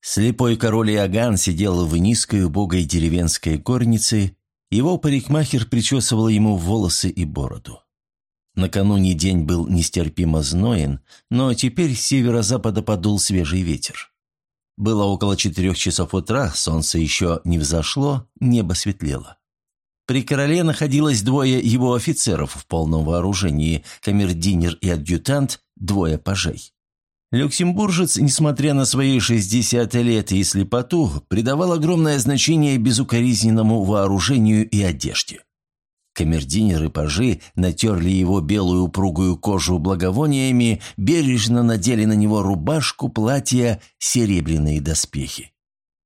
Слепой король Иоганн сидел в низкой убогой деревенской горнице, его парикмахер причесывал ему волосы и бороду. Накануне день был нестерпимо зноен, но теперь с северо-запада подул свежий ветер. Было около четырех часов утра, солнце еще не взошло, небо светлело. При короле находилось двое его офицеров в полном вооружении, камердинер и адъютант, двое пажей. Люксембуржец, несмотря на свои 60 лет и слепоту, придавал огромное значение безукоризненному вооружению и одежде. Камердинеры пажи натерли его белую упругую кожу благовониями, бережно надели на него рубашку, платье, серебряные доспехи.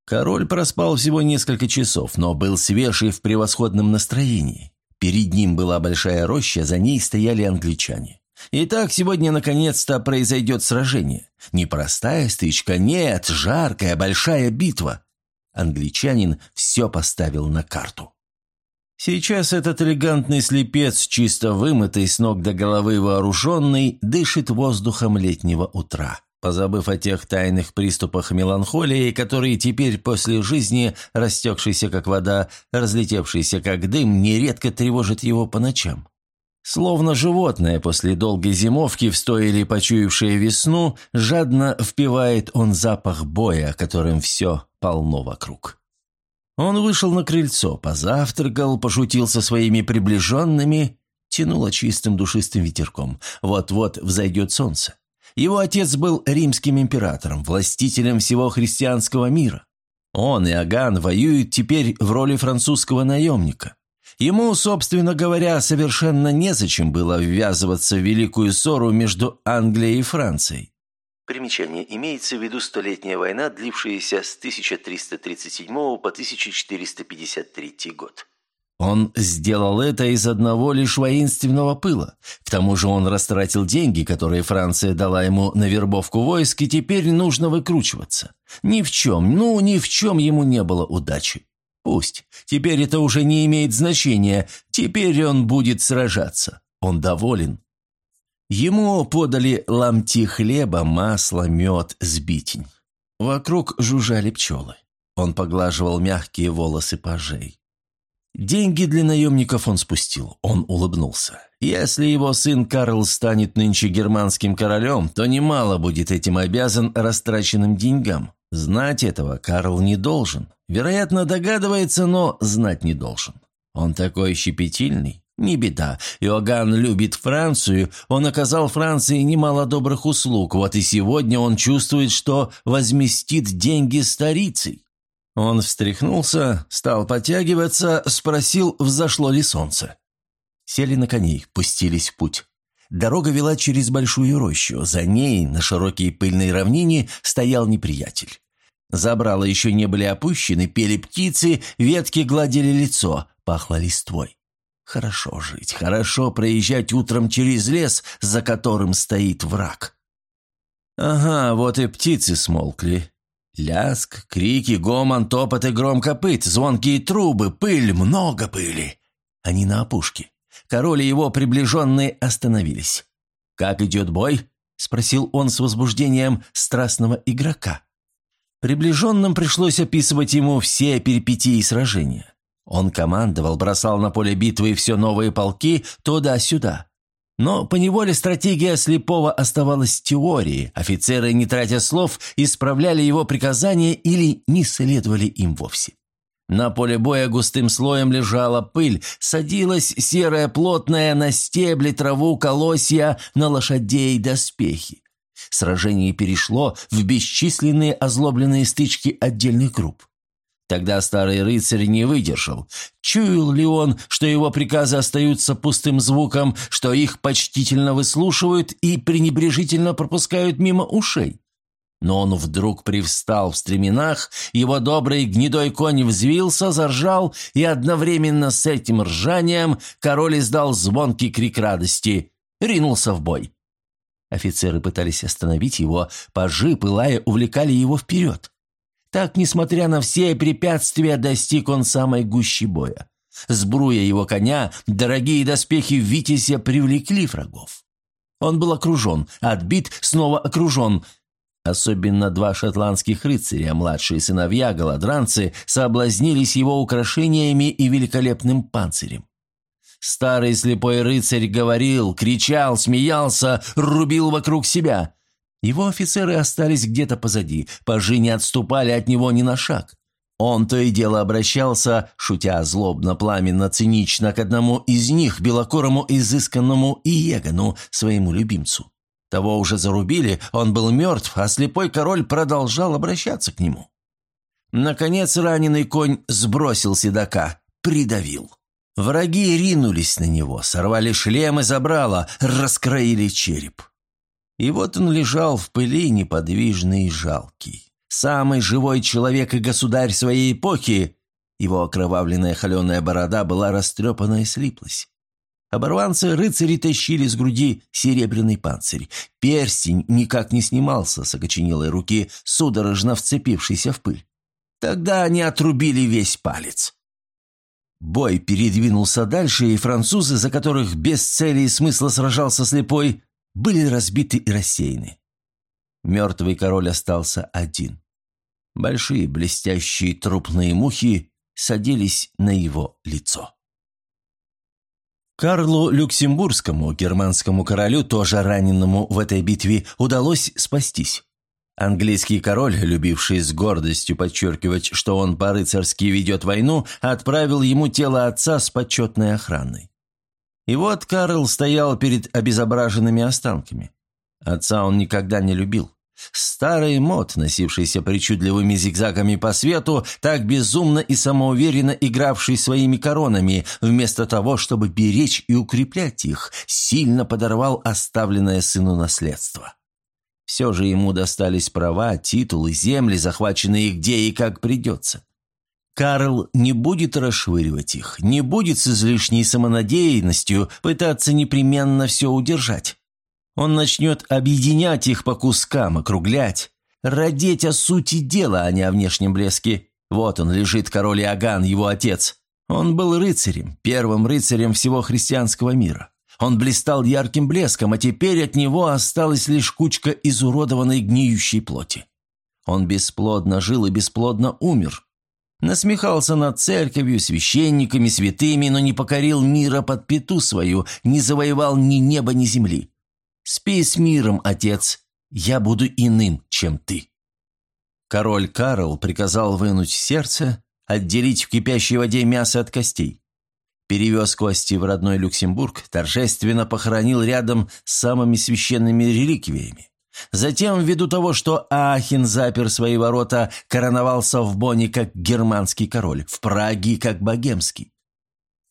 Король проспал всего несколько часов, но был свеж и в превосходном настроении. Перед ним была большая роща, за ней стояли англичане. Итак, сегодня наконец-то произойдет сражение. Не простая стычка, нет, жаркая, большая битва. Англичанин все поставил на карту. Сейчас этот элегантный слепец, чисто вымытый с ног до головы вооруженный, дышит воздухом летнего утра, позабыв о тех тайных приступах меланхолии, которые теперь после жизни, растекшейся как вода, разлетевшейся как дым, нередко тревожат его по ночам. Словно животное после долгой зимовки, в стойле почуявшее весну, жадно впивает он запах боя, которым все полно вокруг. Он вышел на крыльцо, позавтракал, пошутил со своими приближенными, тянуло чистым душистым ветерком. Вот-вот взойдет солнце. Его отец был римским императором, властителем всего христианского мира. Он и Аган воюют теперь в роли французского наемника. Ему, собственно говоря, совершенно незачем было ввязываться в великую ссору между Англией и Францией. Примечание. Имеется в виду Столетняя война, длившаяся с 1337 по 1453 год. Он сделал это из одного лишь воинственного пыла. К тому же он растратил деньги, которые Франция дала ему на вербовку войск, и теперь нужно выкручиваться. Ни в чем, ну, ни в чем ему не было удачи. Пусть. Теперь это уже не имеет значения. Теперь он будет сражаться. Он доволен. Ему подали ломти хлеба, масло, мед, сбитень. Вокруг жужжали пчелы. Он поглаживал мягкие волосы пажей. Деньги для наемников он спустил. Он улыбнулся. Если его сын Карл станет нынче германским королем, то немало будет этим обязан растраченным деньгам. Знать этого Карл не должен. Вероятно, догадывается, но знать не должен. Он такой щепетильный. Не беда. Иоганн любит Францию. Он оказал Франции немало добрых услуг. Вот и сегодня он чувствует, что возместит деньги старицей. Он встряхнулся, стал подтягиваться, спросил, взошло ли солнце. Сели на коней, пустились в путь. Дорога вела через большую рощу. За ней, на широкой пыльной равнине, стоял неприятель. Забрала еще не были опущены, пели птицы, ветки гладили лицо, пахло листвой. Хорошо жить, хорошо проезжать утром через лес, за которым стоит враг. Ага, вот и птицы смолкли. Ляск, крики, гомон, топот и гром копыт, звонкие трубы, пыль, много пыли. Они на опушке. Король и его приближенные остановились. «Как идет бой?» – спросил он с возбуждением страстного игрока. Приближенным пришлось описывать ему все перипетии сражения. Он командовал, бросал на поле битвы все новые полки туда-сюда. Но поневоле стратегия слепого оставалась теорией, офицеры, не тратя слов, исправляли его приказания или не следовали им вовсе. На поле боя густым слоем лежала пыль, садилась серая плотная на стебли, траву, колосья, на лошадей доспехи. Сражение перешло в бесчисленные озлобленные стычки отдельных групп. Тогда старый рыцарь не выдержал. Чуял ли он, что его приказы остаются пустым звуком, что их почтительно выслушивают и пренебрежительно пропускают мимо ушей? Но он вдруг привстал в стременах, его добрый гнедой конь взвился, заржал, и одновременно с этим ржанием король издал звонкий крик радости. Ринулся в бой. Офицеры пытались остановить его, пажи, пылая, увлекали его вперед. Так, несмотря на все препятствия, достиг он самой гущи боя. Сбруя его коня, дорогие доспехи Витязя привлекли врагов. Он был окружен, отбит, снова окружен. Особенно два шотландских рыцаря, младшие сыновья, голодранцы, соблазнились его украшениями и великолепным панцирем. Старый слепой рыцарь говорил, кричал, смеялся, рубил вокруг себя. Его офицеры остались где-то позади, пажи не отступали от него ни на шаг. Он то и дело обращался, шутя злобно, пламенно, цинично, к одному из них, белокорому, изысканному Иегану, своему любимцу. Того уже зарубили, он был мертв, а слепой король продолжал обращаться к нему. Наконец раненый конь сбросил седока, придавил. Враги ринулись на него, сорвали шлем и забрало, раскроили череп. И вот он лежал в пыли неподвижный и жалкий. Самый живой человек и государь своей эпохи. Его окровавленная холеная борода была растрепана и слиплась. Оборванцы-рыцари тащили с груди серебряный панцирь. Перстень никак не снимался с окоченелой руки, судорожно вцепившейся в пыль. Тогда они отрубили весь палец. Бой передвинулся дальше, и французы, за которых без цели и смысла сражался слепой, были разбиты и рассеяны. Мертвый король остался один. Большие блестящие трупные мухи садились на его лицо. Карлу Люксембургскому, германскому королю, тоже раненному в этой битве, удалось спастись. Английский король, любивший с гордостью подчеркивать, что он по-рыцарски ведет войну, отправил ему тело отца с почетной охраной. И вот Карл стоял перед обезображенными останками. Отца он никогда не любил. Старый мод, носившийся причудливыми зигзагами по свету, так безумно и самоуверенно игравший своими коронами, вместо того, чтобы беречь и укреплять их, сильно подорвал оставленное сыну наследство. Все же ему достались права, титулы, земли, захваченные где и как придется. Карл не будет расшвыривать их, не будет с излишней самонадеянностью пытаться непременно все удержать. Он начнет объединять их по кускам, округлять, родить о сути дела, а не о внешнем блеске. Вот он лежит, король Иоганн, его отец. Он был рыцарем, первым рыцарем всего христианского мира. Он блистал ярким блеском, а теперь от него осталась лишь кучка изуродованной гниющей плоти. Он бесплодно жил и бесплодно умер. Насмехался над церковью, священниками, святыми, но не покорил мира под пету свою, не завоевал ни неба, ни земли. Спи с миром, отец, я буду иным, чем ты». Король Карл приказал вынуть сердце, отделить в кипящей воде мясо от костей. Перевез кости в родной Люксембург, торжественно похоронил рядом с самыми священными реликвиями. Затем, ввиду того, что Ахин запер свои ворота, короновался в Бонне как германский король, в Праге как богемский.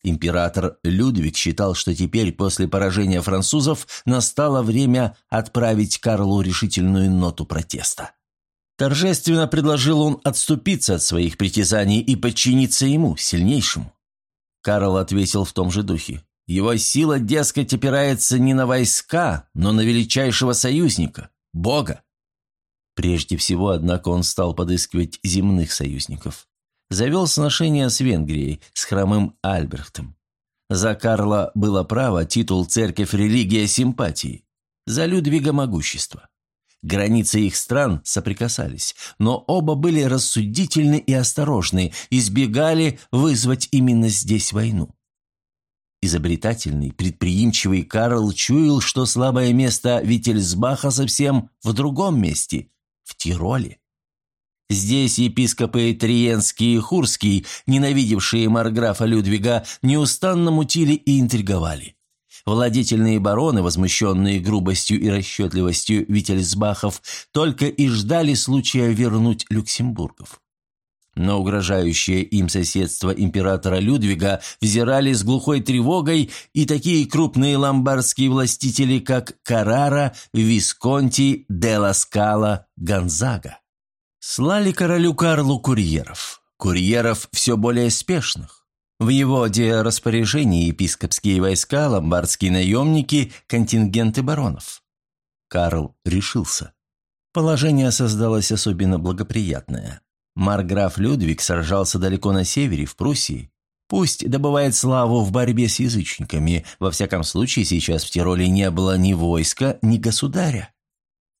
Император Людвиг считал, что теперь, после поражения французов, настало время отправить Карлу решительную ноту протеста. Торжественно предложил он отступиться от своих притязаний и подчиниться ему, сильнейшему. Карл ответил в том же духе. Его сила, дескать, опирается не на войска, но на величайшего союзника – Бога. Прежде всего, однако, он стал подыскивать земных союзников завел сношение с Венгрией, с хромым Альбрехтом. За Карла было право титул «Церковь, религия, симпатии», за Людвига могущество. Границы их стран соприкасались, но оба были рассудительны и осторожны, избегали вызвать именно здесь войну. Изобретательный, предприимчивый Карл чуял, что слабое место Виттельсбаха совсем в другом месте – в Тироле. Здесь епископы Триенский и Хурский, ненавидевшие марграфа Людвига, неустанно мутили и интриговали. Владетельные бароны, возмущенные грубостью и расчетливостью Виттельсбахов, только и ждали случая вернуть Люксембургов. Но угрожающее им соседство императора Людвига взирали с глухой тревогой и такие крупные ломбардские властители, как Карара, Висконти, Делла Скала, Гонзага. Слали королю Карлу курьеров. Курьеров все более спешных. В его распоряжении епископские войска, ломбардские наемники, контингенты баронов. Карл решился. Положение создалось особенно благоприятное. Марграф Людвиг сражался далеко на севере, в Пруссии. Пусть добывает славу в борьбе с язычниками, во всяком случае сейчас в Тироле не было ни войска, ни государя.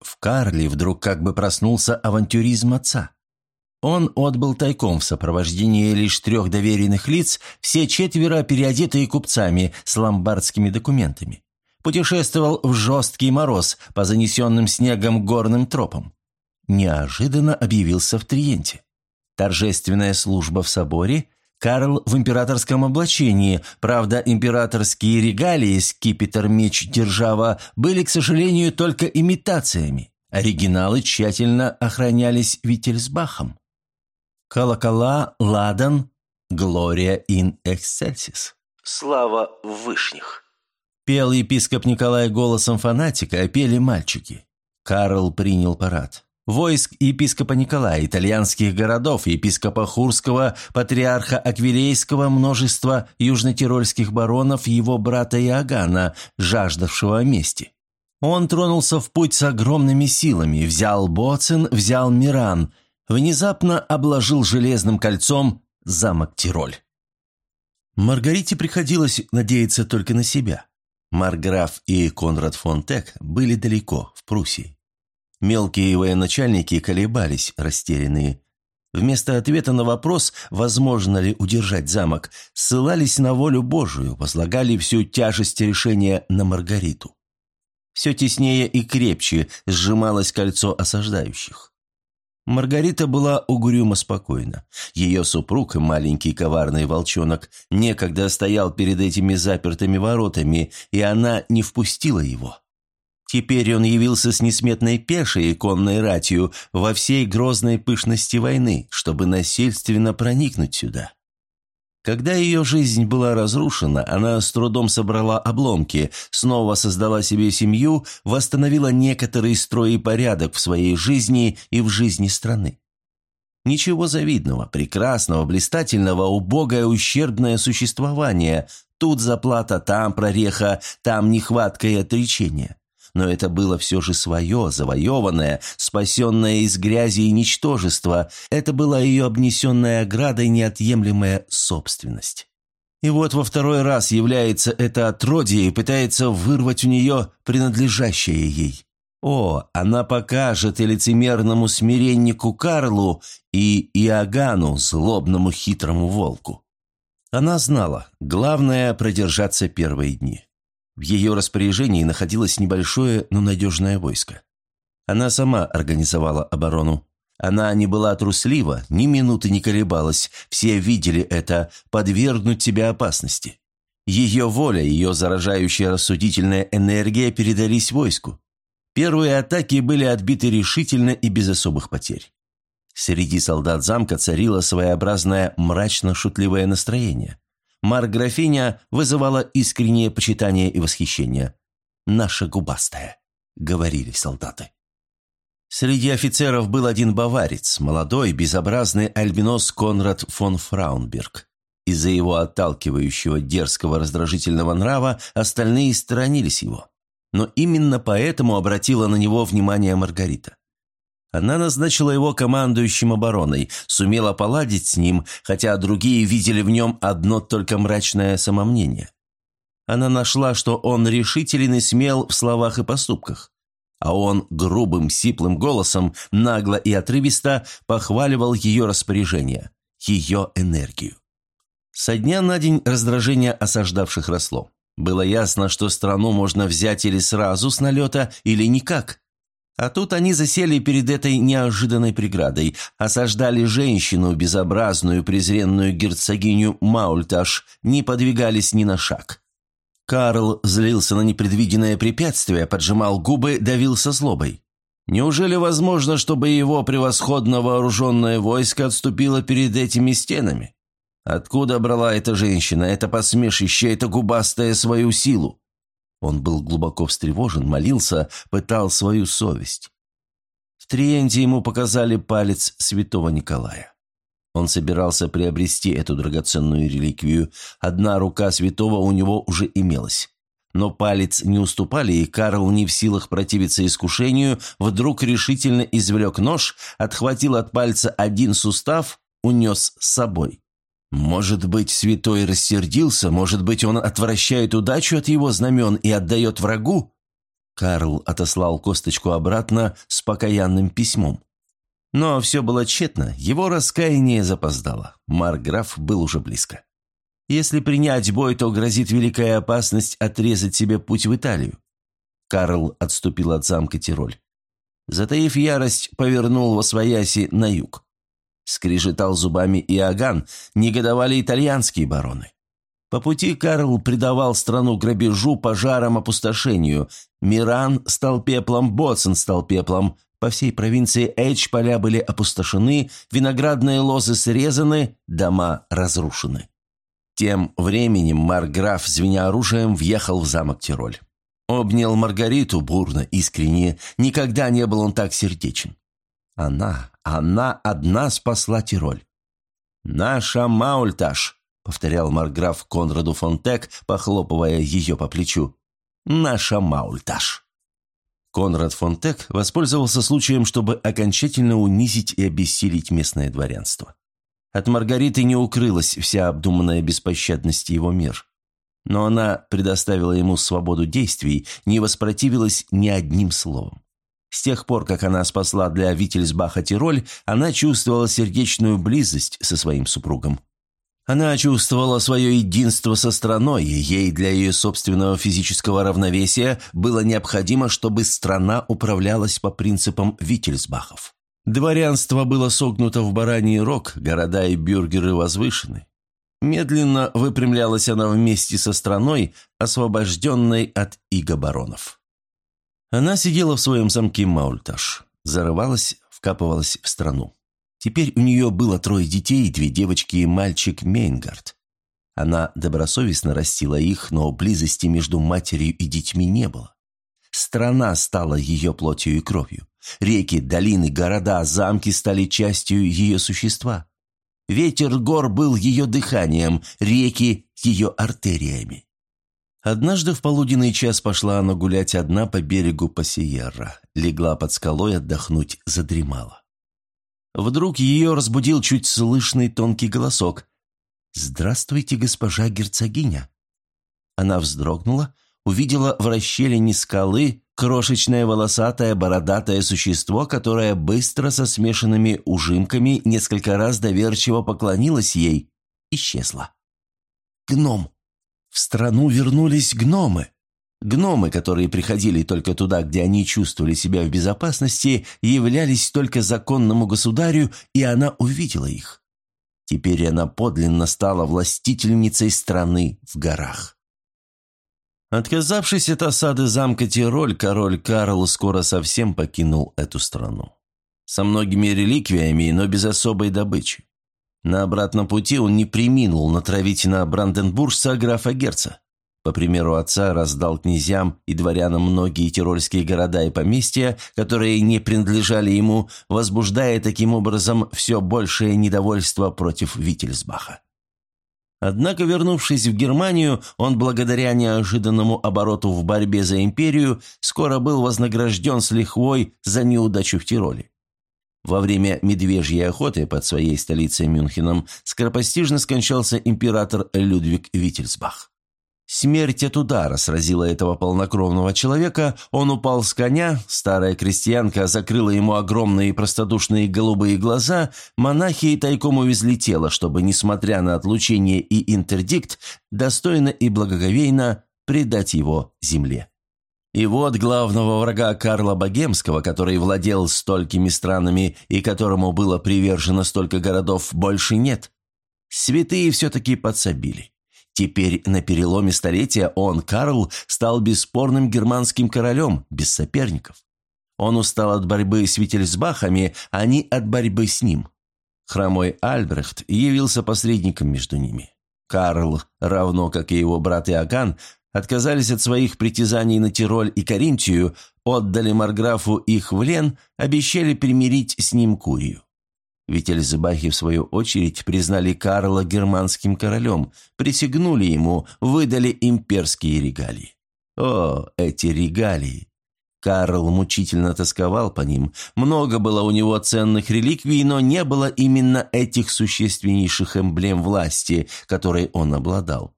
В Карле вдруг как бы проснулся авантюризм отца. Он отбыл тайком в сопровождении лишь трех доверенных лиц, все четверо переодетые купцами с ломбардскими документами. Путешествовал в жесткий мороз по занесенным снегом горным тропам. Неожиданно объявился в Триенте. Торжественная служба в соборе, Карл в императорском облачении, правда, императорские регалии, скипетр, меч, держава, были, к сожалению, только имитациями. Оригиналы тщательно охранялись Виттельсбахом. Колокола, ладан, глория ин эксцельсис. Слава вышних. Пел епископ Николай голосом фанатика, а пели мальчики. Карл принял парад. Войск епископа Николая, итальянских городов, епископа Хурского, патриарха Аквилейского, множество южнотирольских баронов, его брата Иоганна, жаждавшего мести. Он тронулся в путь с огромными силами, взял Боцин, взял Миран – внезапно обложил железным кольцом замок Тироль. Маргарите приходилось надеяться только на себя. Марграф и Конрад фон Тек были далеко, в Пруссии. Мелкие военачальники колебались, растерянные. Вместо ответа на вопрос, возможно ли удержать замок, ссылались на волю Божию, возлагали всю тяжесть решения на Маргариту. Все теснее и крепче сжималось кольцо осаждающих. Маргарита была угрюмо спокойна. Ее супруг, маленький коварный волчонок, некогда стоял перед этими запертыми воротами, и она не впустила его. Теперь он явился с несметной пешей и конной ратью во всей грозной пышности войны, чтобы насильственно проникнуть сюда. Когда ее жизнь была разрушена, она с трудом собрала обломки, снова создала себе семью, восстановила некоторый строй и порядок в своей жизни и в жизни страны. Ничего завидного, прекрасного, блистательного, убогое, ущербное существование. Тут заплата, там прореха, там нехватка и отречение но это было все же свое, завоеванное, спасенное из грязи и ничтожества. Это была ее обнесенная оградой неотъемлемая собственность. И вот во второй раз является это отродье и пытается вырвать у нее принадлежащее ей. О, она покажет и лицемерному смиреннику Карлу, и Иоганну, злобному хитрому волку. Она знала, главное – продержаться первые дни. В ее распоряжении находилось небольшое, но надежное войско. Она сама организовала оборону. Она не была труслива, ни минуты не колебалась, все видели это, подвергнуть себя опасности. Ее воля, ее заражающая рассудительная энергия передались войску. Первые атаки были отбиты решительно и без особых потерь. Среди солдат замка царило своеобразное мрачно-шутливое настроение. Марграфиня вызывала искреннее почитание и восхищение. «Наша губастая», — говорили солдаты. Среди офицеров был один баварец, молодой, безобразный альбинос Конрад фон Фраунберг. Из-за его отталкивающего дерзкого раздражительного нрава остальные сторонились его. Но именно поэтому обратила на него внимание Маргарита. Она назначила его командующим обороной, сумела поладить с ним, хотя другие видели в нем одно только мрачное самомнение. Она нашла, что он решителен и смел в словах и поступках. А он грубым, сиплым голосом, нагло и отрывисто похваливал ее распоряжение, ее энергию. Со дня на день раздражение осаждавших росло. Было ясно, что страну можно взять или сразу с налета, или никак. А тут они засели перед этой неожиданной преградой, осаждали женщину, безобразную, презренную герцогиню Маульташ, не подвигались ни на шаг. Карл злился на непредвиденное препятствие, поджимал губы, давился злобой. Неужели возможно, чтобы его превосходно вооруженное войско отступило перед этими стенами? Откуда брала эта женщина, это посмешище, эта губастая свою силу? Он был глубоко встревожен, молился, пытал свою совесть. В Триенте ему показали палец святого Николая. Он собирался приобрести эту драгоценную реликвию. Одна рука святого у него уже имелась. Но палец не уступали, и Карл, не в силах противиться искушению, вдруг решительно извлек нож, отхватил от пальца один сустав, унес с собой. Может быть, святой рассердился, может быть, он отвращает удачу от его знамен и отдает врагу? Карл отослал косточку обратно с покаянным письмом. Но все было тщетно, его раскаяние запоздало. Марграф был уже близко. Если принять бой, то грозит великая опасность отрезать себе путь в Италию. Карл отступил от замка Тироль. Затаив ярость, повернул во свояси на юг. Скрежетал зубами Иоганн, негодовали итальянские бароны. По пути Карл предавал страну грабежу, пожарам, опустошению. Миран стал пеплом, Боцен стал пеплом. По всей провинции Эйч поля были опустошены, виноградные лозы срезаны, дома разрушены. Тем временем Марграф, звеня оружием, въехал в замок Тироль. Обнял Маргариту бурно, искренне. Никогда не был он так сердечен. Она, она одна спасла Тироль. «Наша Маульташ», — повторял Марграф Конраду Фонтек, похлопывая ее по плечу. «Наша Маульташ». Конрад Фонтек воспользовался случаем, чтобы окончательно унизить и обессилить местное дворянство. От Маргариты не укрылась вся обдуманная беспощадность его мир но она предоставила ему свободу действий, не воспротивилась ни одним словом. С тех пор, как она спасла для Вительсбаха Тироль, она чувствовала сердечную близость со своим супругом. Она чувствовала свое единство со страной, и ей для ее собственного физического равновесия было необходимо, чтобы страна управлялась по принципам Вительсбахов. Дворянство было согнуто в бараний рог, города и бюргеры возвышены. Медленно выпрямлялась она вместе со страной, освобожденной от иго баронов. Она сидела в своем замке Маульташ, зарывалась, вкапывалась в страну. Теперь у нее было трое детей, две девочки и мальчик Мейнгард. Она добросовестно растила их, но близости между матерью и детьми не было. Страна стала ее плотью и кровью. Реки, долины, города, замки стали частью ее существа. Ветер гор был ее дыханием, реки – ее артериями. Однажды в полуденный час пошла она гулять одна по берегу Пассиерра, легла под скалой отдохнуть, задремала. Вдруг ее разбудил чуть слышный тонкий голосок. «Здравствуйте, госпожа герцогиня!» Она вздрогнула, увидела в расщелине скалы Крошечное волосатое бородатое существо, которое быстро со смешанными ужимками несколько раз доверчиво поклонилось ей, исчезло. Гном. В страну вернулись гномы. Гномы, которые приходили только туда, где они чувствовали себя в безопасности, являлись только законному государю, и она увидела их. Теперь она подлинно стала властительницей страны в горах. Отказавшись от осады замка Тироль, король Карл скоро совсем покинул эту страну. Со многими реликвиями, но без особой добычи. На обратном пути он не приминул натравить на Бранденбуржца графа Герца. По примеру отца раздал князьям и дворянам многие тирольские города и поместья, которые не принадлежали ему, возбуждая таким образом все большее недовольство против Виттельсбаха. Однако, вернувшись в Германию, он благодаря неожиданному обороту в борьбе за империю скоро был вознагражден с лихвой за неудачу в Тироле. Во время медвежьей охоты под своей столицей Мюнхеном скоропостижно скончался император Людвиг Виттельсбах. Смерть от удара сразила этого полнокровного человека, он упал с коня, старая крестьянка закрыла ему огромные простодушные голубые глаза, монахи тайком увезли тело, чтобы, несмотря на отлучение и интердикт, достойно и благоговейно предать его земле. И вот главного врага Карла Богемского, который владел столькими странами и которому было привержено столько городов, больше нет. Святые все-таки подсобили. Теперь на переломе столетия он, Карл, стал бесспорным германским королем, без соперников. Он устал от борьбы с Виттельсбахами, а не от борьбы с ним. Хромой Альбрехт явился посредником между ними. Карл, равно как и его брат Иоганн, отказались от своих притязаний на Тироль и Каринтию, отдали Марграфу их в Лен, обещали примирить с ним Курию. Ведь Эльзебахи, в свою очередь, признали Карла германским королем, присягнули ему, выдали имперские регалии. О, эти регалии! Карл мучительно тосковал по ним. Много было у него ценных реликвий, но не было именно этих существеннейших эмблем власти, которой он обладал.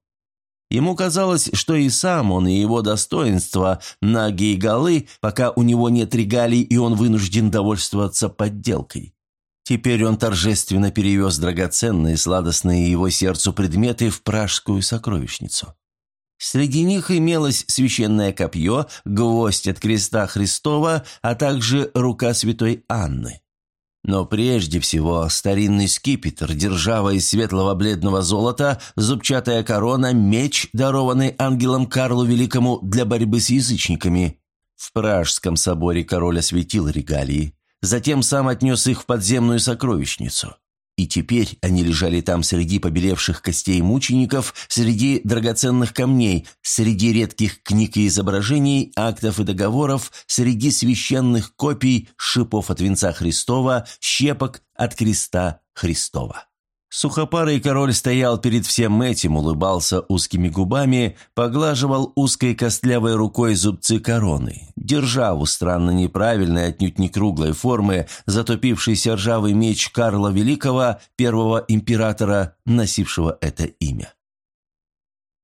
Ему казалось, что и сам он, и его достоинства, наги и голы, пока у него нет регалий, и он вынужден довольствоваться подделкой. Теперь он торжественно перевез драгоценные, сладостные его сердцу предметы в пражскую сокровищницу. Среди них имелось священное копье, гвоздь от креста Христова, а также рука святой Анны. Но прежде всего старинный скипетр, держава из светлого бледного золота, зубчатая корона, меч, дарованный ангелом Карлу Великому для борьбы с язычниками. В Пражском соборе король осветил регалии. Затем сам отнес их в подземную сокровищницу. И теперь они лежали там среди побелевших костей мучеников, среди драгоценных камней, среди редких книг и изображений, актов и договоров, среди священных копий, шипов от венца Христова, щепок от креста Христова. Сухопарый король стоял перед всем этим, улыбался узкими губами, поглаживал узкой костлявой рукой зубцы короны, державу странно неправильной, отнюдь не круглой формы, затопившийся ржавый меч Карла Великого, первого императора, носившего это имя.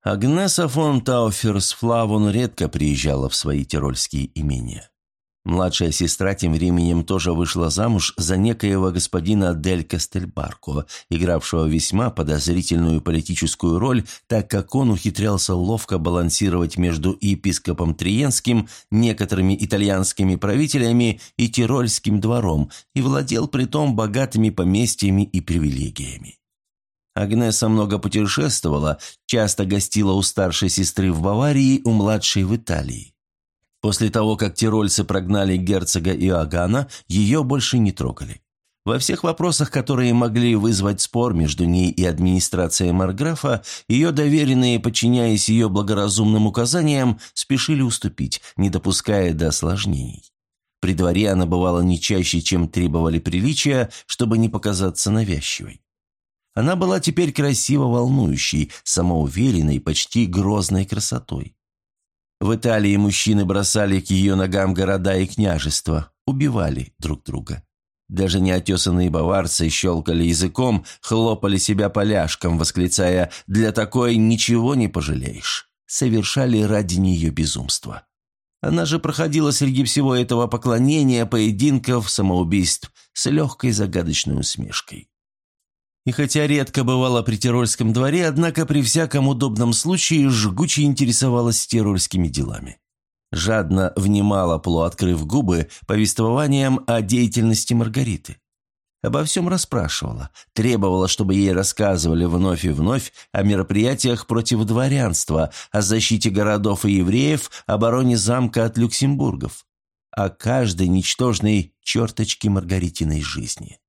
Агнеса фон Тауферс Флавон редко приезжала в свои тирольские имения. Младшая сестра тем временем тоже вышла замуж за некоего господина Дель Кастельбарко, игравшего весьма подозрительную политическую роль, так как он ухитрялся ловко балансировать между епископом Триенским, некоторыми итальянскими правителями и Тирольским двором и владел притом богатыми поместьями и привилегиями. Агнеса много путешествовала, часто гостила у старшей сестры в Баварии, у младшей в Италии. После того, как тирольцы прогнали герцога Иоганна, ее больше не трогали. Во всех вопросах, которые могли вызвать спор между ней и администрацией Марграфа, ее доверенные, подчиняясь ее благоразумным указаниям, спешили уступить, не допуская до осложнений. При дворе она бывала не чаще, чем требовали приличия, чтобы не показаться навязчивой. Она была теперь красиво волнующей, самоуверенной, почти грозной красотой. В Италии мужчины бросали к ее ногам города и княжества, убивали друг друга. Даже неотесанные баварцы щелкали языком, хлопали себя поляшком, восклицая «Для такой ничего не пожалеешь». Совершали ради нее безумство. Она же проходила среди всего этого поклонения, поединков, самоубийств с легкой загадочной усмешкой. И хотя редко бывала при Тирольском дворе, однако при всяком удобном случае жгуче интересовалась тирольскими делами. Жадно внимала, полуоткрыв губы, повествованием о деятельности Маргариты. Обо всем расспрашивала, требовала, чтобы ей рассказывали вновь и вновь о мероприятиях против дворянства, о защите городов и евреев, обороне замка от люксембургов, о каждой ничтожной черточке Маргаритиной жизни.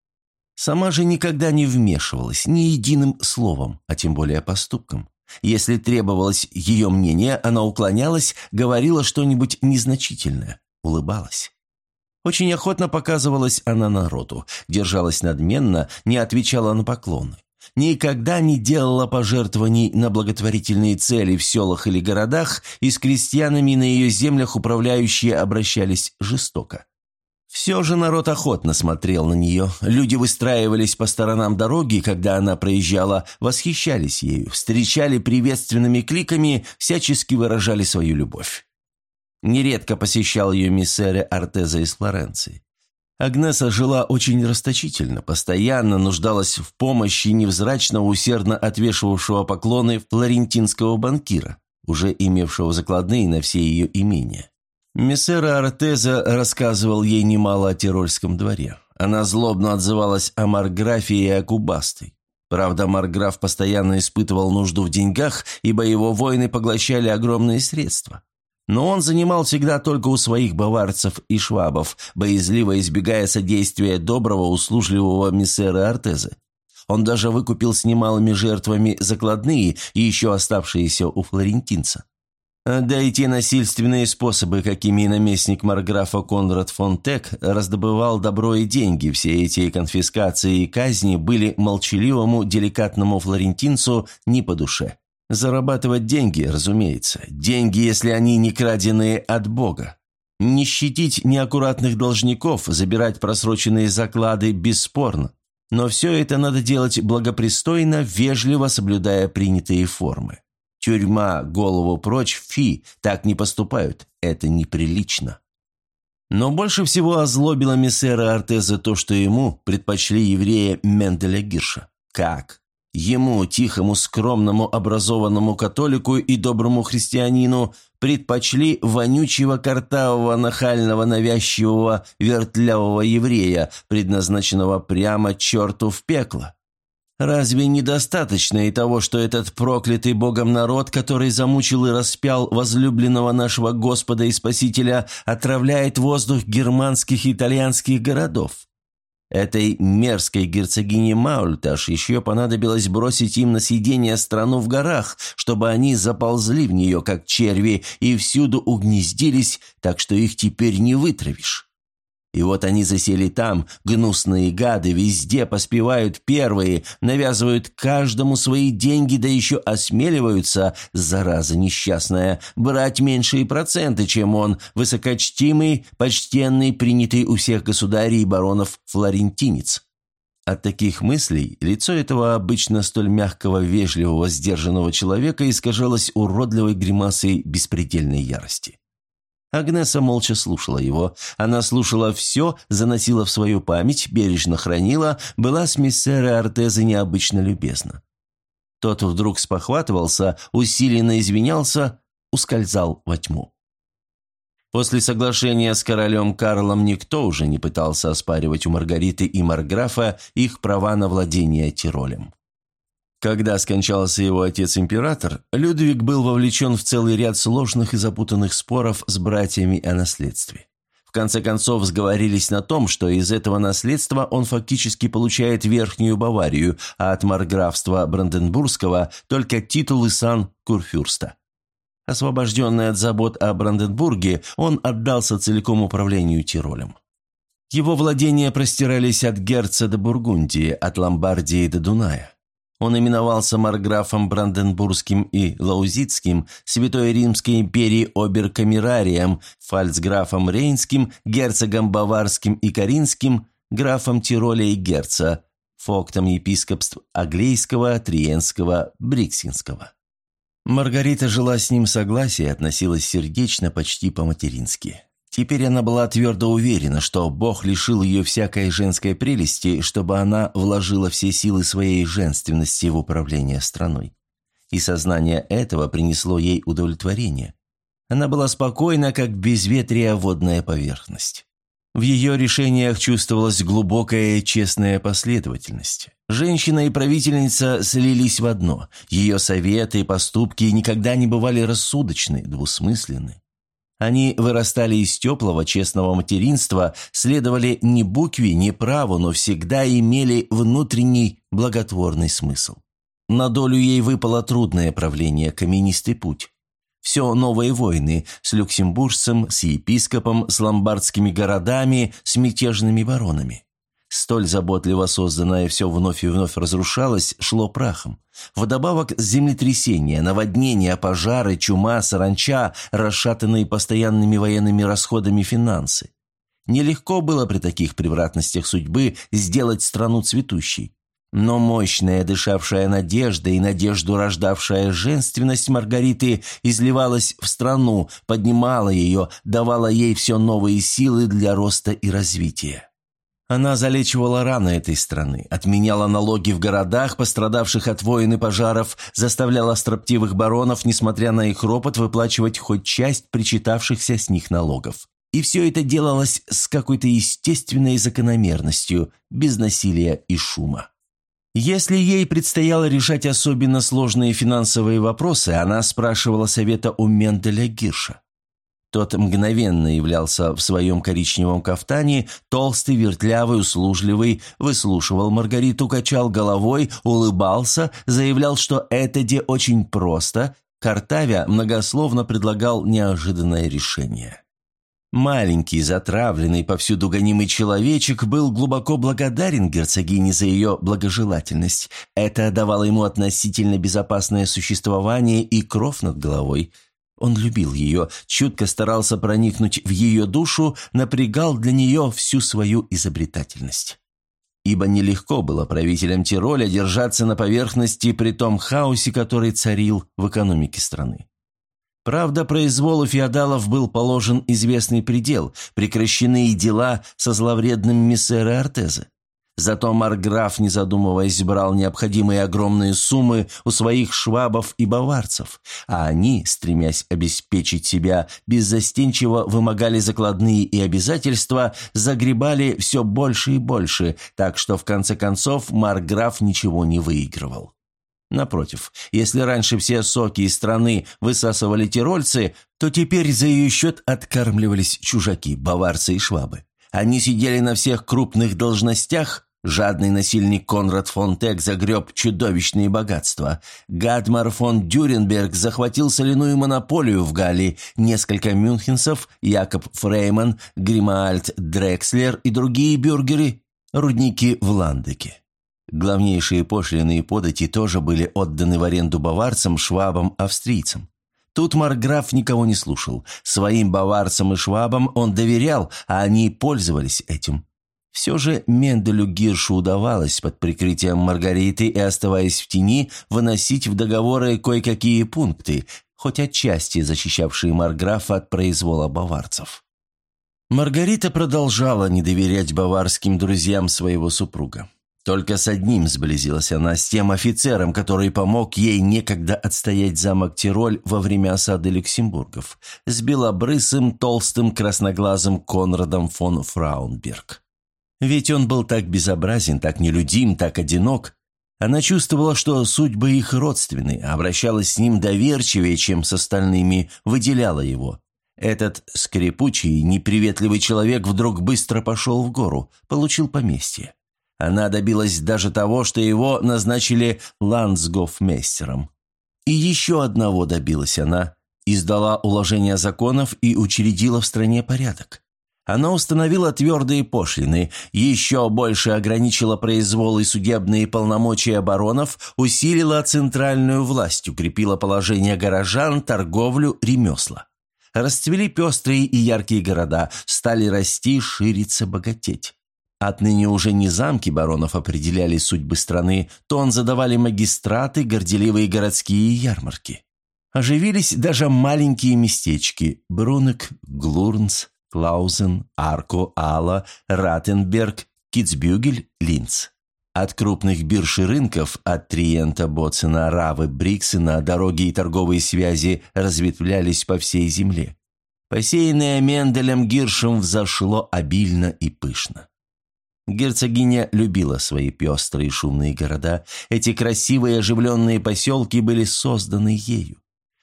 Сама же никогда не вмешивалась ни единым словом, а тем более поступком. Если требовалось ее мнение, она уклонялась, говорила что-нибудь незначительное, улыбалась. Очень охотно показывалась она народу, держалась надменно, не отвечала на поклоны. Никогда не делала пожертвований на благотворительные цели в селах или городах, и с крестьянами на ее землях управляющие обращались жестоко. Все же народ охотно смотрел на нее. Люди выстраивались по сторонам дороги, когда она проезжала, восхищались ею, встречали приветственными кликами, всячески выражали свою любовь. Нередко посещал ее миссере Артеза из Флоренции. Агнеса жила очень расточительно, постоянно нуждалась в помощи невзрачно усердно отвешивавшего поклоны флорентинского банкира, уже имевшего закладные на все ее имения. Мессера Артеза рассказывал ей немало о Тирольском дворе. Она злобно отзывалась о Марграфе и о Кубастой. Правда, Марграф постоянно испытывал нужду в деньгах, ибо его воины поглощали огромные средства. Но он занимал всегда только у своих баварцев и швабов, боязливо избегая содействия доброго, услужливого мессера Артеза. Он даже выкупил с немалыми жертвами закладные и еще оставшиеся у флорентинца. Да и те насильственные способы, какими наместник Марграфа Конрад фон Тек раздобывал добро и деньги, все эти конфискации и казни были молчаливому, деликатному флорентинцу не по душе. Зарабатывать деньги, разумеется. Деньги, если они не краденые от Бога. Не щадить неаккуратных должников, забирать просроченные заклады бесспорно. Но все это надо делать благопристойно, вежливо соблюдая принятые формы. Тюрьма, голову прочь, фи, так не поступают, это неприлично. Но больше всего озлобило миссера Артеза то, что ему предпочли еврея Менделя Гирша. Как? Ему, тихому, скромному, образованному католику и доброму христианину, предпочли вонючего, картавого, нахального, навязчивого, вертлявого еврея, предназначенного прямо черту в пекло. Разве недостаточно и того, что этот проклятый Богом народ, который замучил и распял возлюбленного нашего Господа и Спасителя, отравляет воздух германских и итальянских городов? Этой мерзкой герцогине Маульташ еще понадобилось бросить им на съедение страну в горах, чтобы они заползли в нее, как черви, и всюду угнездились, так что их теперь не вытравишь. И вот они засели там, гнусные гады, везде поспевают первые, навязывают каждому свои деньги, да еще осмеливаются, зараза несчастная, брать меньшие проценты, чем он, высокочтимый, почтенный, принятый у всех государей и баронов флорентинец. От таких мыслей лицо этого обычно столь мягкого, вежливого, сдержанного человека искажалось уродливой гримасой беспредельной ярости. Агнеса молча слушала его. Она слушала все, заносила в свою память, бережно хранила, была с миссерой Артеза необычно любезна. Тот вдруг спохватывался, усиленно извинялся, ускользал во тьму. После соглашения с королем Карлом никто уже не пытался оспаривать у Маргариты и Марграфа их права на владение Тиролем. Когда скончался его отец-император, Людвиг был вовлечен в целый ряд сложных и запутанных споров с братьями о наследстве. В конце концов сговорились на том, что из этого наследства он фактически получает Верхнюю Баварию, а от марграфства Бранденбургского только титул и сан Курфюрста. Освобожденный от забот о Бранденбурге, он отдался целиком управлению Тиролем. Его владения простирались от Герца до Бургундии, от Ломбардии до Дуная. Он именовался марграфом Бранденбургским и Лаузитским, Святой Римской империи оберкамерарием, фальцграфом Рейнским, герцогом Баварским и Каринским, графом Тироля и Герца, фоктом епископств Аглейского, Триенского, Бриксинского. Маргарита жила с ним в согласии и относилась сердечно, почти по-матерински. Теперь она была твердо уверена, что Бог лишил ее всякой женской прелести, чтобы она вложила все силы своей женственности в управление страной. И сознание этого принесло ей удовлетворение. Она была спокойна, как безветрия водная поверхность. В ее решениях чувствовалась глубокая честная последовательность. Женщина и правительница слились в одно. Ее советы и поступки никогда не бывали рассудочны, двусмысленны. Они вырастали из теплого, честного материнства, следовали не букве, не праву, но всегда имели внутренний благотворный смысл. На долю ей выпало трудное правление, каменистый путь. Все новые войны с люксембуржцем, с епископом, с ломбардскими городами, с мятежными баронами. Столь заботливо созданное все вновь и вновь разрушалось, шло прахом. Вдобавок землетрясения, наводнения, пожары, чума, саранча, расшатанные постоянными военными расходами финансы. Нелегко было при таких превратностях судьбы сделать страну цветущей. Но мощная, дышавшая надежда и надежду рождавшая женственность Маргариты изливалась в страну, поднимала ее, давала ей все новые силы для роста и развития. Она залечивала раны этой страны, отменяла налоги в городах, пострадавших от войн и пожаров, заставляла строптивых баронов, несмотря на их ропот, выплачивать хоть часть причитавшихся с них налогов. И все это делалось с какой-то естественной закономерностью, без насилия и шума. Если ей предстояло решать особенно сложные финансовые вопросы, она спрашивала совета у Менделя Гирша. Тот мгновенно являлся в своем коричневом кафтане, толстый, вертлявый, услужливый, выслушивал Маргариту, качал головой, улыбался, заявлял, что это де очень просто, Картавя многословно предлагал неожиданное решение. Маленький, затравленный, повсюду гонимый человечек был глубоко благодарен герцогине за ее благожелательность. Это давало ему относительно безопасное существование и кров над головой – он любил ее, чутко старался проникнуть в ее душу, напрягал для нее всю свою изобретательность. ибо нелегко было правителям Тироля держаться на поверхности при том хаосе, который царил в экономике страны. Правда, произволу феодалов был положен известный предел, прекращены и дела со зловредным миссере Артезе. Зато Марграф, не задумываясь, брал необходимые огромные суммы у своих швабов и баварцев, а они, стремясь обеспечить себя, беззастенчиво вымогали закладные и обязательства, загребали все больше и больше, так что в конце концов Марграф ничего не выигрывал. Напротив, если раньше все соки из страны высасывали тирольцы, то теперь за ее счет откармливались чужаки, баварцы и швабы. Они сидели на всех крупных должностях, Жадный насильник Конрад фон Тек загреб чудовищные богатства. Гадмар фон Дюренберг захватил соляную монополию в Галлии. Несколько мюнхенцев, Якоб Фрейман, Гримальд Дрекслер и другие бюргеры – рудники в Ландеке. Главнейшие пошлины и подати тоже были отданы в аренду баварцам, швабам, австрийцам. Тут Марграф никого не слушал. Своим баварцам и швабам он доверял, а они пользовались этим. Все же Менделю Гиршу удавалось под прикрытием Маргариты и оставаясь в тени выносить в договоры кое-какие пункты, хоть отчасти защищавшие Марграфа от произвола баварцев. Маргарита продолжала не доверять баварским друзьям своего супруга. Только с одним сблизилась она, с тем офицером, который помог ей некогда отстоять замок Тироль во время осады Люксембургов, с белобрысым, толстым, красноглазым Конрадом фон Фраунберг. Ведь он был так безобразен, так нелюдим, так одинок. Она чувствовала, что судьбы их родственны, обращалась с ним доверчивее, чем с остальными, выделяла его. Этот скрипучий, неприветливый человек вдруг быстро пошел в гору, получил поместье. Она добилась даже того, что его назначили ландсгофмейстером. И еще одного добилась она. Издала уложение законов и учредила в стране порядок. Она установила твердые пошлины, еще больше ограничила произвол и судебные полномочия баронов, усилила центральную власть, укрепила положение горожан, торговлю, ремесла. Расцвели пестрые и яркие города, стали расти, шириться, богатеть. Отныне уже не замки баронов определяли судьбы страны, то он задавали магистраты, горделивые городские ярмарки. Оживились даже маленькие местечки – Брунек, Глурнс, Клаузен, Арко, Алла, Ратенберг, Китсбюгель, Линц. От крупных бирж и рынков, от Триента, Боцена, Равы, Бриксена, дороги и торговые связи разветвлялись по всей земле. Посеянное Менделем Гиршем взошло обильно и пышно. Герцогиня любила свои пестрые шумные города. Эти красивые оживленные поселки были созданы ею.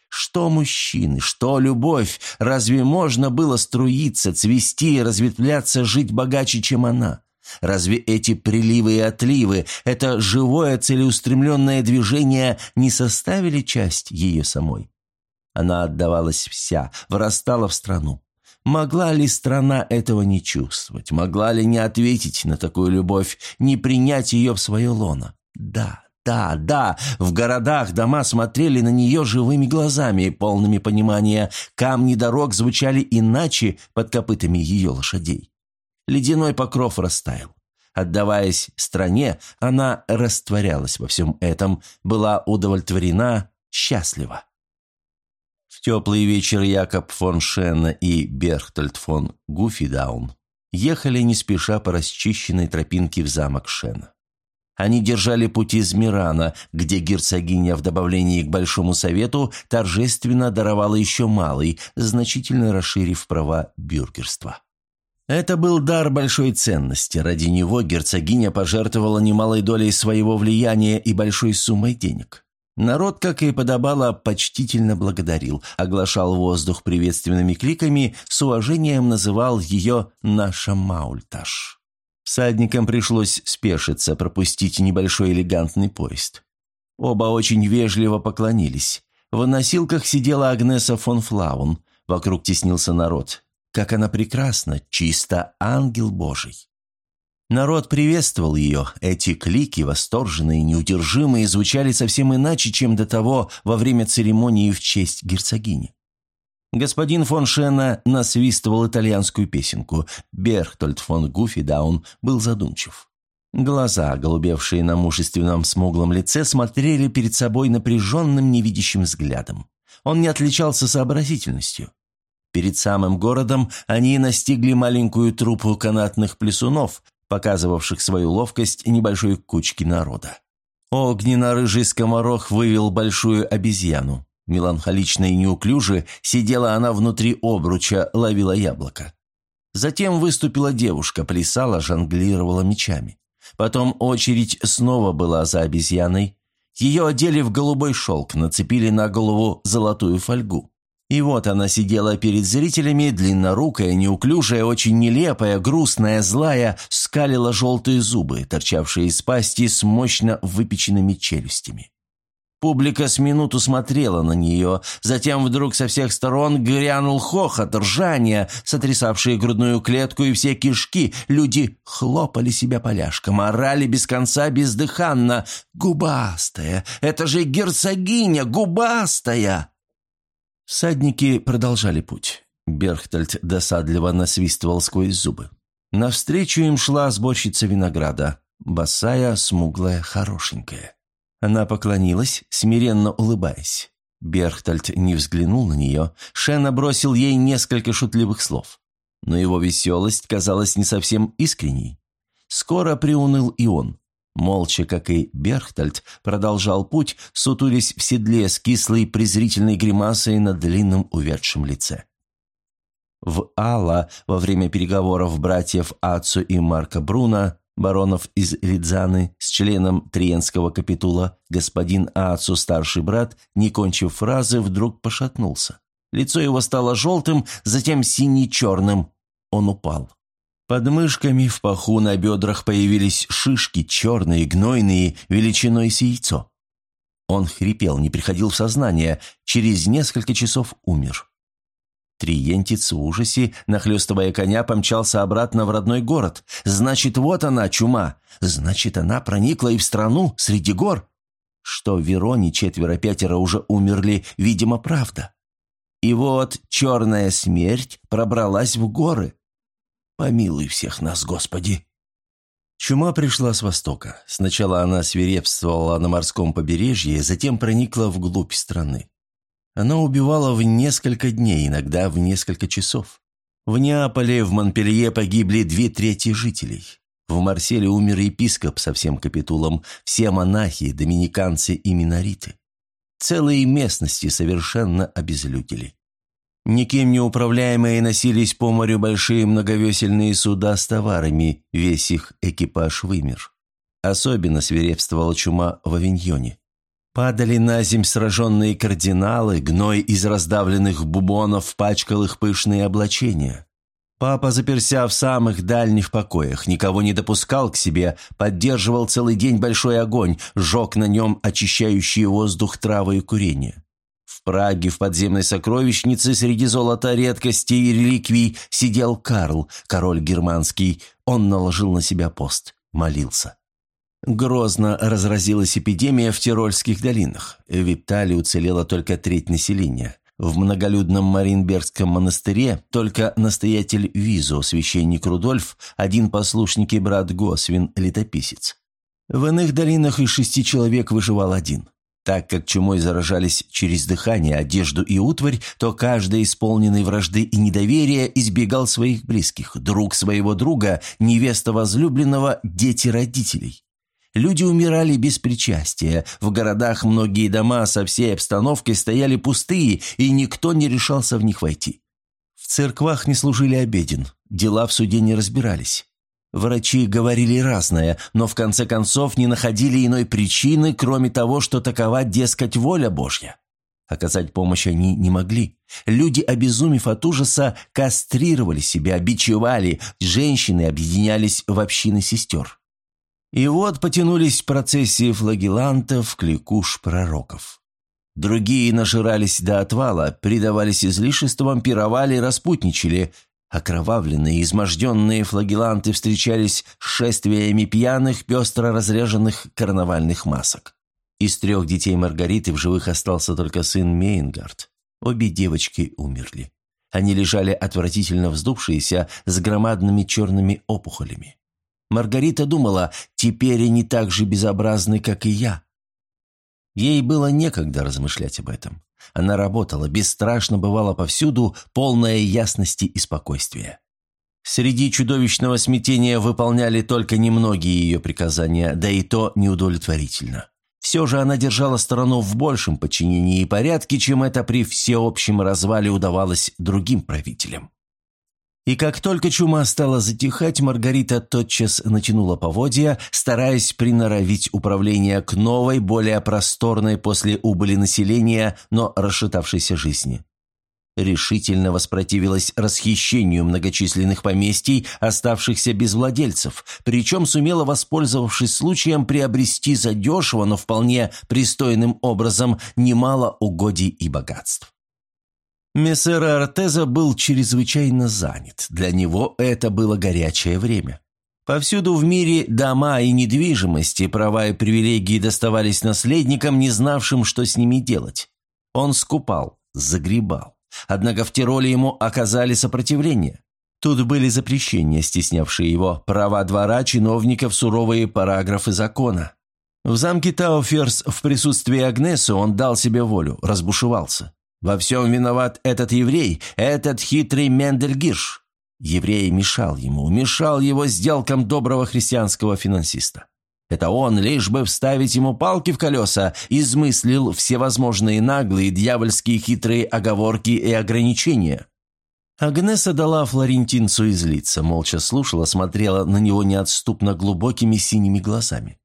Что мужчины, что любовь, разве можно было струиться, цвести, разветвляться, жить богаче, чем она? Разве эти приливы и отливы, это живое целеустремленное движение не составили часть ее самой? Она отдавалась вся, вырастала в страну. Могла ли страна этого не чувствовать? Могла ли не ответить на такую любовь, не принять ее в свое лоно? Да, да, да, в городах дома смотрели на нее живыми глазами, полными понимания. Камни дорог звучали иначе под копытами ее лошадей. Ледяной покров растаял. Отдаваясь стране, она растворялась во всем этом, была удовлетворена, счастлива. В теплый вечер Якоб фон Шенна и Берхтольд фон Гуфидаун ехали не спеша по расчищенной тропинке в замок Шена. Они держали путь из Мирана, где герцогиня в добавлении к Большому Совету торжественно даровала еще малый, значительно расширив права бюргерства. Это был дар большой ценности. Ради него герцогиня пожертвовала немалой долей своего влияния и большой суммой денег. Народ, как и подобало, почтительно благодарил, оглашал воздух приветственными кликами, с уважением называл ее «наша Маульташ». Всадникам пришлось спешиться, пропустить небольшой элегантный поезд. Оба очень вежливо поклонились. В носилках сидела Агнеса фон Флаун. Вокруг теснился народ. Как она прекрасна, чисто ангел божий. Народ приветствовал ее. Эти клики, восторженные, неудержимые, звучали совсем иначе, чем до того во время церемонии в честь герцогини. Господин фон Шена насвистывал итальянскую песенку. Берхтольд фон Гуфидаун был задумчив. Глаза, голубевшие на мужественном смуглом лице, смотрели перед собой напряженным невидящим взглядом. Он не отличался сообразительностью. Перед самым городом они настигли маленькую труппу канатных плесунов, показывавших свою ловкость небольшой кучки народа. Огненно-рыжий скоморох вывел большую обезьяну. Меланхолично и неуклюже сидела она внутри обруча, ловила яблоко. Затем выступила девушка, плясала, жонглировала мечами. Потом очередь снова была за обезьяной. Ее одели в голубой шелк, нацепили на голову золотую фольгу. И вот она сидела перед зрителями, длиннорукая, неуклюжая, очень нелепая, грустная, злая, скалила желтые зубы, торчавшие из пасти с мощно выпеченными челюстями. Публика с минуту смотрела на нее, затем вдруг со всех сторон грянул хохот, ржание, сотрясавшие грудную клетку и все кишки. Люди хлопали себя поляшком, орали без конца бездыханно. «Губастая! Это же герцогиня! Губастая!» Всадники продолжали путь. Берхтальд досадливо насвистывал сквозь зубы. Навстречу им шла сборщица винограда, босая, смуглая, хорошенькая. Она поклонилась, смиренно улыбаясь. Берхтальд не взглянул на нее, Шена бросил ей несколько шутливых слов. Но его веселость казалась не совсем искренней. Скоро приуныл и он. Молча, как и Берхтальд, продолжал путь, сутулись в седле с кислой презрительной гримасой на длинном увядшем лице. В Алла во время переговоров братьев Ацу и Марка Бруна баронов из Лидзаны с членом Триенского капитула, господин Ацу, старший брат, не кончив фразы, вдруг пошатнулся. Лицо его стало желтым, затем сине-черным. Он упал. Под мышками в паху на бедрах появились шишки, черные, гнойные, величиной с яйцо. Он хрипел, не приходил в сознание, через несколько часов умер. Триентиц в ужасе, нахлестывая коня, помчался обратно в родной город. Значит, вот она, чума. Значит, она проникла и в страну, среди гор. Что в Вероне четверо-пятеро уже умерли, видимо, правда. И вот черная смерть пробралась в горы. Помилуй всех нас, Господи. Чума пришла с востока. Сначала она свирепствовала на морском побережье, затем проникла вглубь страны. Она убивала в несколько дней, иногда в несколько часов. В Неаполе, в Монпелье погибли две трети жителей. В Марселе умер епископ со всем капитулом, все монахи, доминиканцы и минориты. Целые местности совершенно обезлюдили. Никем не управляемые носились по морю большие многовесельные суда с товарами, весь их экипаж вымер. Особенно свирепствовала чума в Авиньоне. Падали на земь сраженные кардиналы, гной из раздавленных бубонов пачкал их пышные облачения. Папа заперся в самых дальних покоях, никого не допускал к себе, поддерживал целый день большой огонь, жег на нем очищающий воздух травы и курения. В Праге в подземной сокровищнице среди золота редкостей и реликвий сидел Карл, король германский. Он наложил на себя пост, молился. Грозно разразилась эпидемия в Тирольских долинах. В Виптале уцелела только треть населения. В многолюдном Маринбергском монастыре только настоятель Визо, священник Рудольф, один послушник и брат Госвин, летописец. В иных долинах из шести человек выживал один. Так как чумой заражались через дыхание, одежду и утварь, то каждый, исполненный вражды и недоверия, избегал своих близких, друг своего друга, невеста возлюбленного, дети родителей. Люди умирали без причастия. В городах многие дома со всей обстановкой стояли пустые, и никто не решался в них войти. В церквах не служили обеден, дела в суде не разбирались. Врачи говорили разное, но в конце концов не находили иной причины, кроме того, что такова, дескать, воля Божья. Оказать помощь они не могли. Люди, обезумев от ужаса, кастрировали себя, бичевали, женщины объединялись в общины сестер. И вот потянулись процессии флагелантов, кликуш пророков. Другие нажирались до отвала, предавались излишествам, пировали, распутничали. Окровавленные, изможденные флагеланты встречались с шествиями пьяных, пестро разряженных карнавальных масок. Из трех детей Маргариты в живых остался только сын Мейнгард. Обе девочки умерли. Они лежали отвратительно вздувшиеся, с громадными черными опухолями. Маргарита думала, теперь они так же безобразны, как и я. Ей было некогда размышлять об этом. Она работала, бесстрашно бывала повсюду, полная ясности и спокойствия. Среди чудовищного смятения выполняли только немногие ее приказания, да и то неудовлетворительно. Все же она держала страну в большем подчинении и порядке, чем это при всеобщем развале удавалось другим правителям. И как только чума стала затихать, Маргарита тотчас натянула поводья, стараясь приноровить управление к новой, более просторной после убыли населения, но расшатавшейся жизни. Решительно воспротивилась расхищению многочисленных поместий, оставшихся без владельцев, причем сумела, воспользовавшись случаем, приобрести задешево, но вполне пристойным образом немало угодий и богатств. Мессера Артеза был чрезвычайно занят. Для него это было горячее время. Повсюду в мире дома и недвижимости, права и привилегии доставались наследникам, не знавшим, что с ними делать. Он скупал, загребал. Однако в Тироле ему оказали сопротивление. Тут были запрещения, стеснявшие его, права двора, чиновников, суровые параграфы закона. В замке Тауферс в присутствии Агнесу он дал себе волю, разбушевался. Во всем виноват этот еврей, этот хитрый Мендельгирш. Еврей мешал ему, мешал его сделкам доброго христианского финансиста. Это он, лишь бы вставить ему палки в колеса, измыслил всевозможные наглые, дьявольские хитрые оговорки и ограничения. Агнеса дала флорентинцу излиться, молча слушала, смотрела на него неотступно глубокими синими глазами.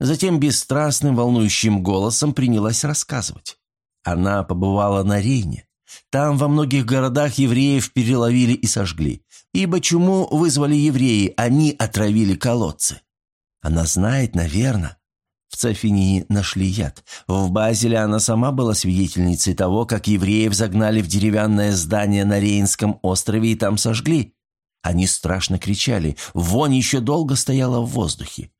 Затем бесстрастным, волнующим голосом принялась рассказывать. Она побывала на Рейне. Там во многих городах евреев переловили и сожгли. Ибо чему вызвали евреи, они отравили колодцы. Она знает, наверное. В Цафинии нашли яд. В Базеле она сама была свидетельницей того, как евреев загнали в деревянное здание на Рейнском острове и там сожгли. Они страшно кричали, вонь еще долго стояла в воздухе.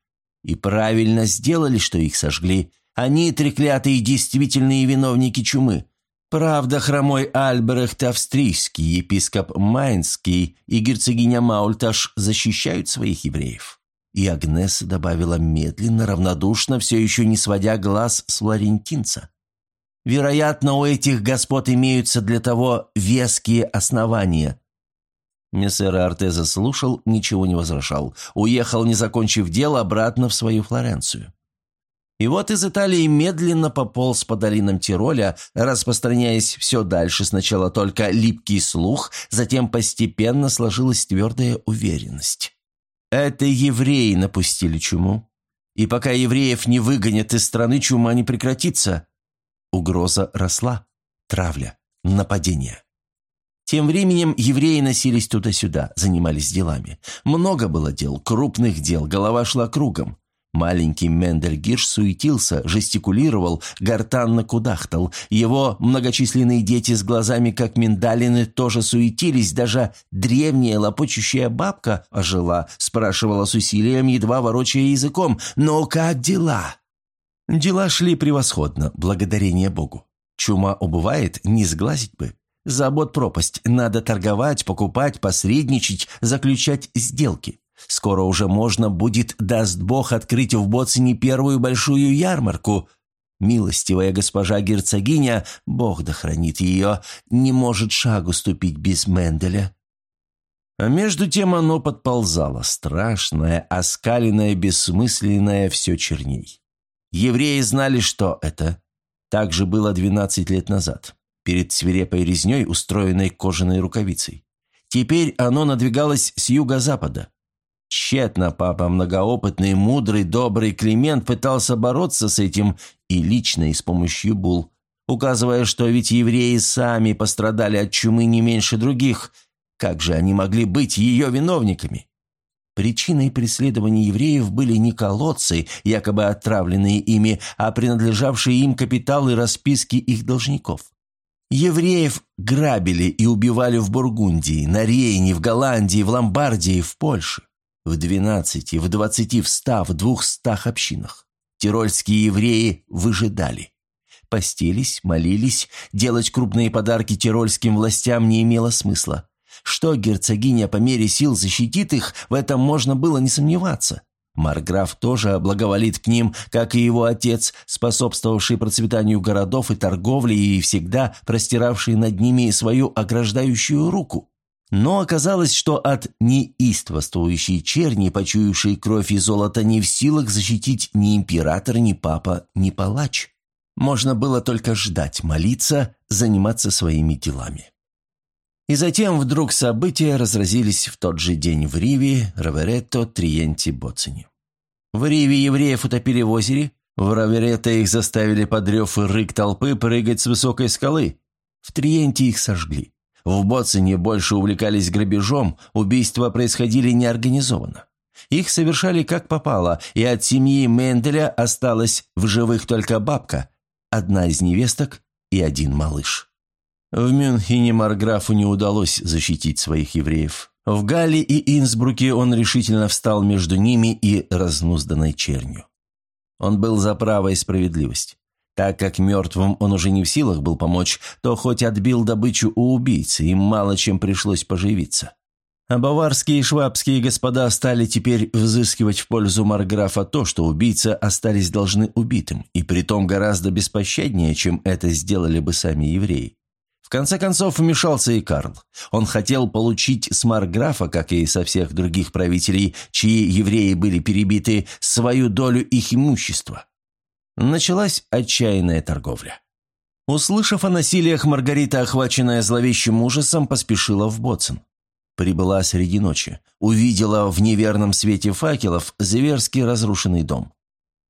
И правильно сделали, что их сожгли. Они, треклятые, действительные виновники чумы. Правда, хромой Альбрехт Австрийский, епископ Майнский и герцогиня Маульташ защищают своих евреев. И Агнеса добавила медленно, равнодушно, все еще не сводя глаз с флорентинца. «Вероятно, у этих господ имеются для того веские основания». Мессер Артеза слушал, ничего не возражал. Уехал, не закончив дело, обратно в свою Флоренцию. И вот из Италии медленно пополз по долинам Тироля, распространяясь все дальше, сначала только липкий слух, затем постепенно сложилась твердая уверенность. Это евреи напустили чуму. И пока евреев не выгонят из страны, чума не прекратится. Угроза росла. Травля. Нападение. Тем временем евреи носились туда-сюда, занимались делами. Много было дел, крупных дел, голова шла кругом. Маленький Мендельгирш суетился, жестикулировал, гортанно кудахтал. Его многочисленные дети с глазами, как миндалины, тоже суетились. Даже древняя лопочущая бабка ожила, спрашивала с усилием, едва ворочая языком. «Но как дела?» Дела шли превосходно, благодарение Богу. Чума убывает, не сглазить бы. Забот пропасть, надо торговать, покупать, посредничать, заключать сделки. Скоро уже можно будет, даст Бог, открыть в Боцине первую большую ярмарку. Милостивая госпожа герцогиня, Бог да хранит ее, не может шагу ступить без Менделя. А между тем оно подползало, страшное, оскаленное, бессмысленное, все черней. Евреи знали, что это. Так же было двенадцать лет назад, перед свирепой резней, устроенной кожаной рукавицей. Теперь оно надвигалось с юго-запада. Тщетно папа, многоопытный, мудрый, добрый Климент пытался бороться с этим и лично, и с помощью бул, указывая, что ведь евреи сами пострадали от чумы не меньше других. Как же они могли быть ее виновниками? Причиной преследования евреев были не колодцы, якобы отравленные ими, а принадлежавшие им капиталы расписки их должников. Евреев грабили и убивали в Бургундии, на Рейне, в Голландии, в Ломбардии, в Польше. В двенадцати, в двадцати, в ста, в двухстах общинах. Тирольские евреи выжидали. Постились, молились, делать крупные подарки тирольским властям не имело смысла. Что герцогиня по мере сил защитит их, в этом можно было не сомневаться. Марграф тоже благоволит к ним, как и его отец, способствовавший процветанию городов и торговли и всегда простиравший над ними свою ограждающую руку. Но оказалось, что от неиствоствующей черни, почуявшей кровь и золото, не в силах защитить ни император, ни папа, ни палач. Можно было только ждать, молиться, заниматься своими делами. И затем вдруг события разразились в тот же день в Риве, Раверетто, Триенте, Боцине. В Риве евреев утопили в озере, в Раверетто их заставили под рев и рык толпы прыгать с высокой скалы. В Триенте их сожгли. В Боцине больше увлекались грабежом, убийства происходили неорганизованно. Их совершали как попало, и от семьи Менделя осталась в живых только бабка, одна из невесток и один малыш. В Мюнхене Марграфу не удалось защитить своих евреев. В Галле и Инсбруке он решительно встал между ними и разнузданной чернью. Он был за право и справедливость. Так как мертвым он уже не в силах был помочь, то хоть отбил добычу у убийцы, им мало чем пришлось поживиться. А баварские и швабские господа стали теперь взыскивать в пользу Марграфа то, что убийцы остались должны убитым, и притом гораздо беспощаднее, чем это сделали бы сами евреи. В конце концов вмешался и Карл. Он хотел получить с Марграфа, как и со всех других правителей, чьи евреи были перебиты, свою долю их имущества. Началась отчаянная торговля. Услышав о насилиях, Маргарита, охваченная зловещим ужасом, поспешила в Боцен. Прибыла среди ночи. Увидела в неверном свете факелов зверски разрушенный дом.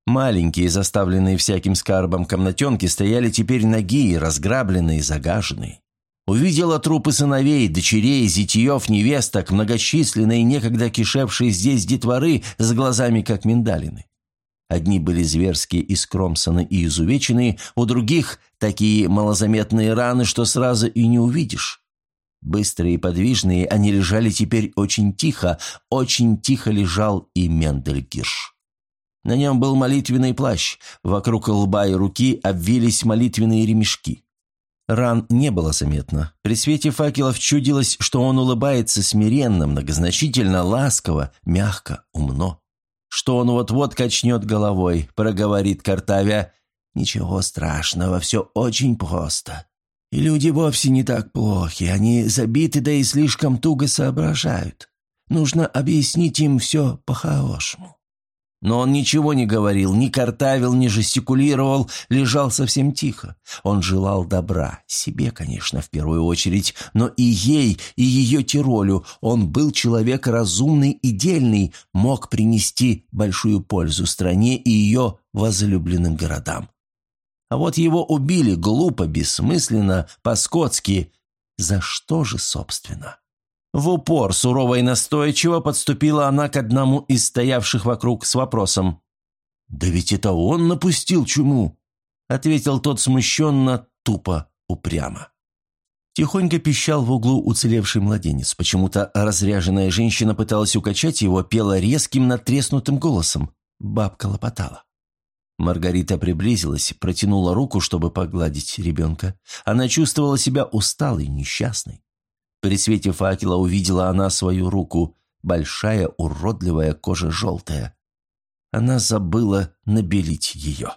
Маленькие, заставленные всяким скарбом комнатенки, стояли теперь ноги, разграбленные, загаженные. Увидела трупы сыновей, дочерей, зятьев, невесток, многочисленные, некогда кишевшие здесь детворы с глазами, как миндалины. Одни были зверски искромсаны и изувечены, у других такие малозаметные раны, что сразу и не увидишь. Быстрые и подвижные, они лежали теперь очень тихо, очень тихо лежал и Мендельгирш. На нем был молитвенный плащ, вокруг лба и руки обвились молитвенные ремешки. Ран не было заметно. При свете факелов чудилось, что он улыбается смиренно, многозначительно, ласково, мягко, умно что он вот-вот качнет головой, проговорит Картавя. «Ничего страшного, все очень просто. И люди вовсе не так плохи, они забиты, да и слишком туго соображают. Нужно объяснить им все по-хорошему». Но он ничего не говорил, ни картавил, ни жестикулировал, лежал совсем тихо. Он желал добра, себе, конечно, в первую очередь, но и ей, и ее Тиролю. Он был человек разумный и дельный, мог принести большую пользу стране и ее возлюбленным городам. А вот его убили глупо, бессмысленно, по-скотски. За что же, собственно? В упор, сурово и настойчиво, подступила она к одному из стоявших вокруг с вопросом. «Да ведь это он напустил чуму!» — ответил тот смущенно, тупо, упрямо. Тихонько пищал в углу уцелевший младенец. Почему-то разряженная женщина пыталась укачать его, пела резким, натреснутым голосом. Бабка лопотала. Маргарита приблизилась, протянула руку, чтобы погладить ребенка. Она чувствовала себя усталой, несчастной. При свете факела увидела она свою руку, большая уродливая кожа желтая. Она забыла набелить ее.